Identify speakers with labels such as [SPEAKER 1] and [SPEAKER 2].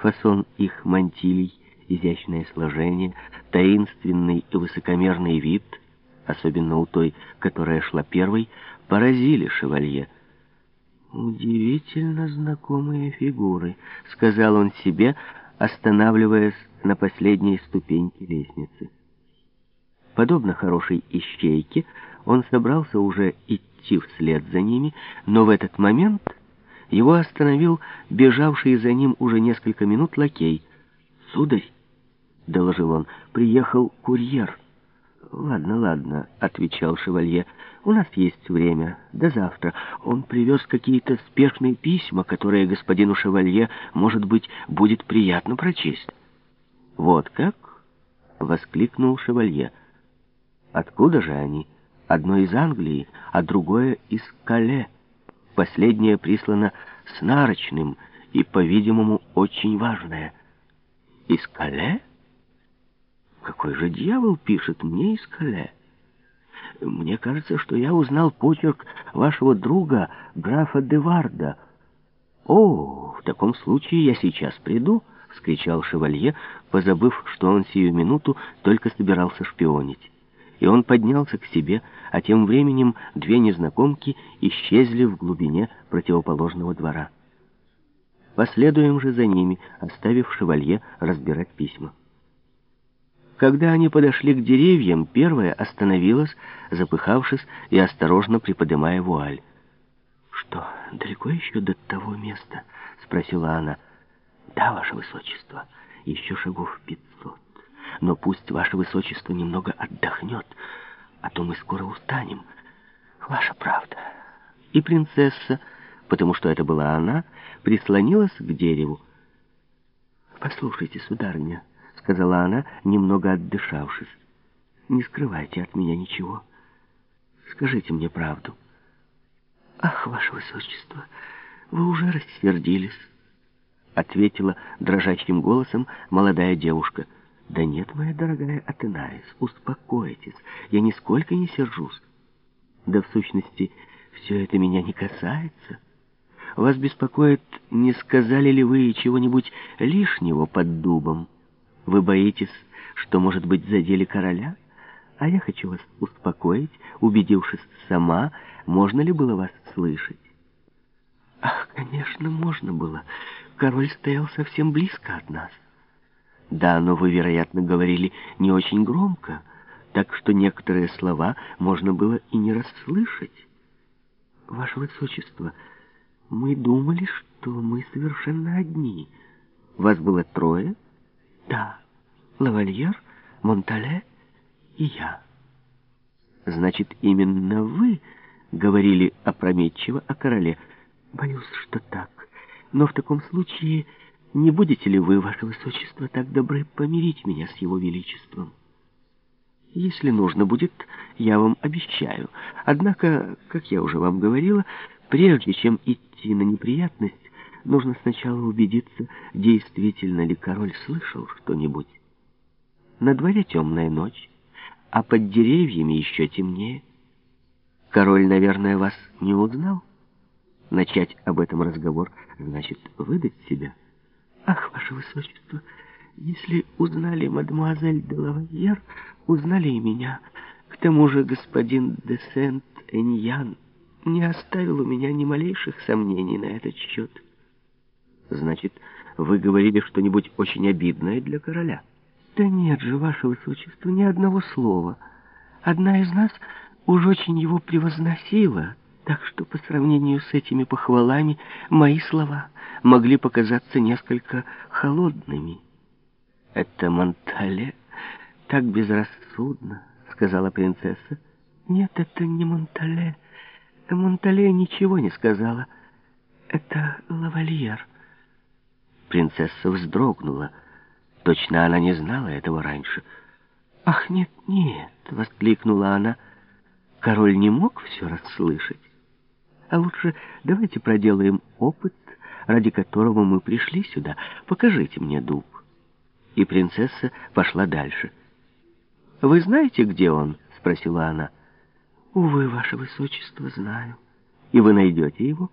[SPEAKER 1] Фасон их мантилий, изящное сложение, таинственный и высокомерный вид, особенно у той, которая шла первой, поразили шевалье. «Удивительно знакомые фигуры», — сказал он себе, останавливаясь на последней ступеньке лестницы. Подобно хорошей ищейке, он собрался уже идти вслед за ними, но в этот момент его остановил бежавший за ним уже несколько минут лакей. «Сударь», — доложил он, — «приехал курьер». «Ладно, ладно», — отвечал шевалье, — «у нас есть время. До завтра. Он привез какие-то спешные письма, которые господину шевалье, может быть, будет приятно прочесть». «Вот как?» — воскликнул шевалье. «Откуда же они? Одно из Англии, а другое из Кале». Последнее прислано с нарочным и, по-видимому, очень важное. Из Кале? Какой же дьявол пишет мне из Кале? Мне кажется, что я узнал почерк вашего друга, графа Деварда. О, в таком случае я сейчас приду, — вскричал шевалье, позабыв, что он сию минуту только собирался шпионить и он поднялся к себе, а тем временем две незнакомки исчезли в глубине противоположного двора. Последуем же за ними, оставив шевалье разбирать письма. Когда они подошли к деревьям, первая остановилась, запыхавшись и осторожно приподнимая вуаль. «Что, далеко еще до того места?» — спросила она. «Да, ваше высочество, еще шагов пятьсот» но пусть ваше высочество немного отдохнет, а то мы скоро устанем. Ваша правда. И принцесса, потому что это была она, прислонилась к дереву. «Послушайте, сударыня», — сказала она, немного отдышавшись, — «не скрывайте от меня ничего. Скажите мне правду». «Ах, ваше высочество, вы уже рассердились», — ответила дрожащим голосом молодая девушка — «Да нет, моя дорогая Атенаис, успокойтесь, я нисколько не сержусь. Да в сущности, все это меня не касается. Вас беспокоит, не сказали ли вы чего-нибудь лишнего под дубом? Вы боитесь, что, может быть, задели короля? А я хочу вас успокоить, убедившись сама, можно ли было вас слышать. Ах, конечно, можно было. Король стоял совсем близко от нас. Да, но вы, вероятно, говорили не очень громко, так что некоторые слова можно было и не расслышать. Ваше Высочество, мы думали, что мы совершенно одни. Вас было трое? Да. Лавальер, Монтале и я. Значит, именно вы говорили опрометчиво о короле. Боюсь, что так. Но в таком случае... Не будете ли вы, ваше высочество, так добры помирить меня с его величеством? Если нужно будет, я вам обещаю. Однако, как я уже вам говорила, прежде чем идти на неприятность, нужно сначала убедиться, действительно ли король слышал что-нибудь. На дворе темная ночь, а под деревьями еще темнее. Король, наверное, вас не узнал? Начать об этом разговор значит выдать себя. Ах, ваше высочество, если узнали мадемуазель де лавайер, узнали и меня. К тому же господин де Сент-Эньян не оставил у меня ни малейших сомнений на этот счет. Значит, вы говорили что-нибудь очень обидное для короля? Да нет же, ваше высочество, ни одного слова. Одна из нас уж очень его превозносила, так что по сравнению с этими похвалами мои слова могли показаться несколько холодными. «Это Монтале так безрассудно», — сказала принцесса. «Нет, это не Монтале. Монтале ничего не сказала. Это лавальер». Принцесса вздрогнула. Точно она не знала этого раньше. «Ах, нет, нет!» — воскликнула она. «Король не мог все расслышать. А лучше давайте проделаем опыт, ради которого мы пришли сюда. Покажите мне дуб». И принцесса пошла дальше. «Вы знаете, где он?» — спросила она. «Увы, ваше высочество, знаю. И вы найдете его?»